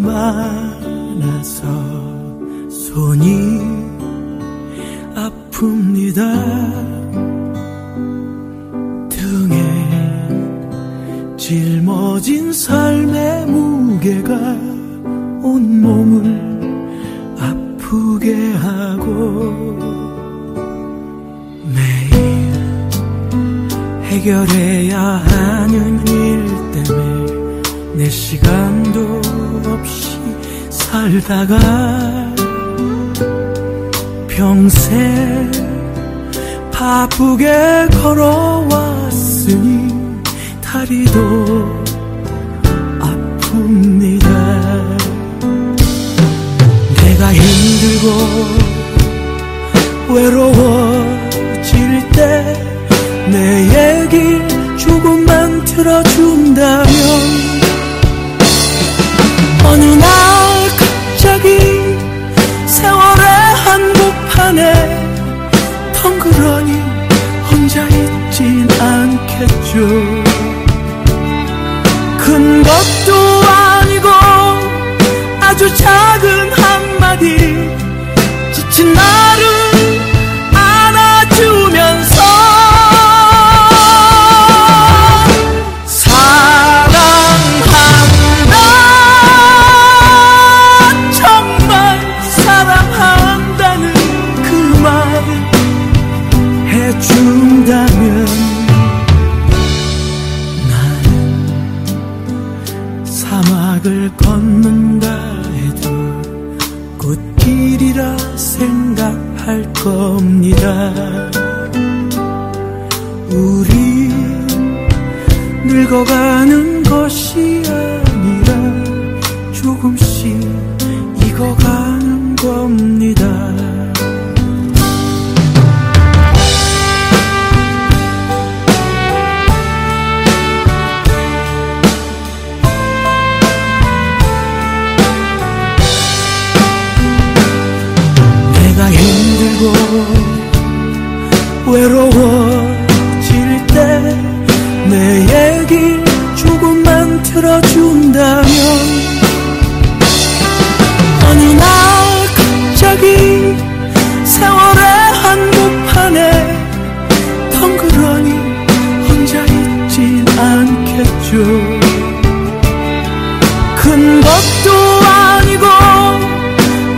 많아서 손이 아픕니다. 등에 짊어진 삶의 무게가 온몸을 아프게 하고 매일 해결해야 하는 일 때문에 내 시간도 없이 살다가 평생 바쁘게 걸어왔으니 다리도 아픕니다. 내가 힘들고 외로워질 때 내 얘기 조금만 들어준다면 않겠죠 큰 것도 아니고 아주 작은 한마디 지친 나를 안아주면서 사랑한다. 정말 사랑한다는 그말 해준 사막을 걷는다 해도 꽃길이라 생각할 겁니다. 우리 늙어가는 것이 아 힘들고 외로워질 때 내 얘기 조금만 들어준다면 어느 날 갑자기 세월의 한복판에 덩그러니 혼자 있진 않겠죠. 큰 것도 아니고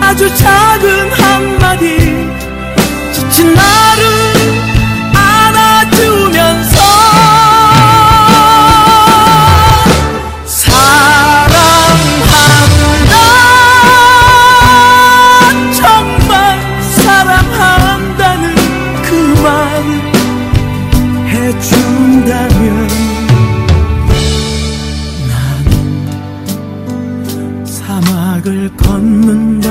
아주 작은 한마디 준다면 나는 사막을 걷는다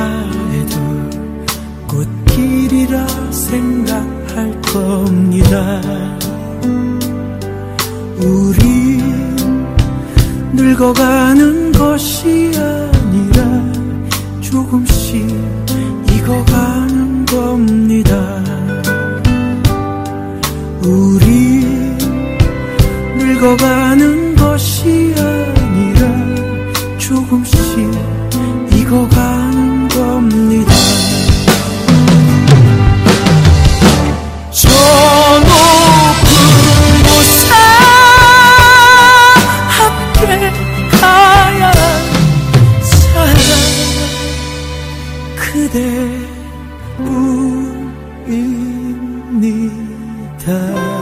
해도 꽃길이라 생각할 겁니다. 우리 늙어가는 것이 아니라 조금씩 그대뿐입니다.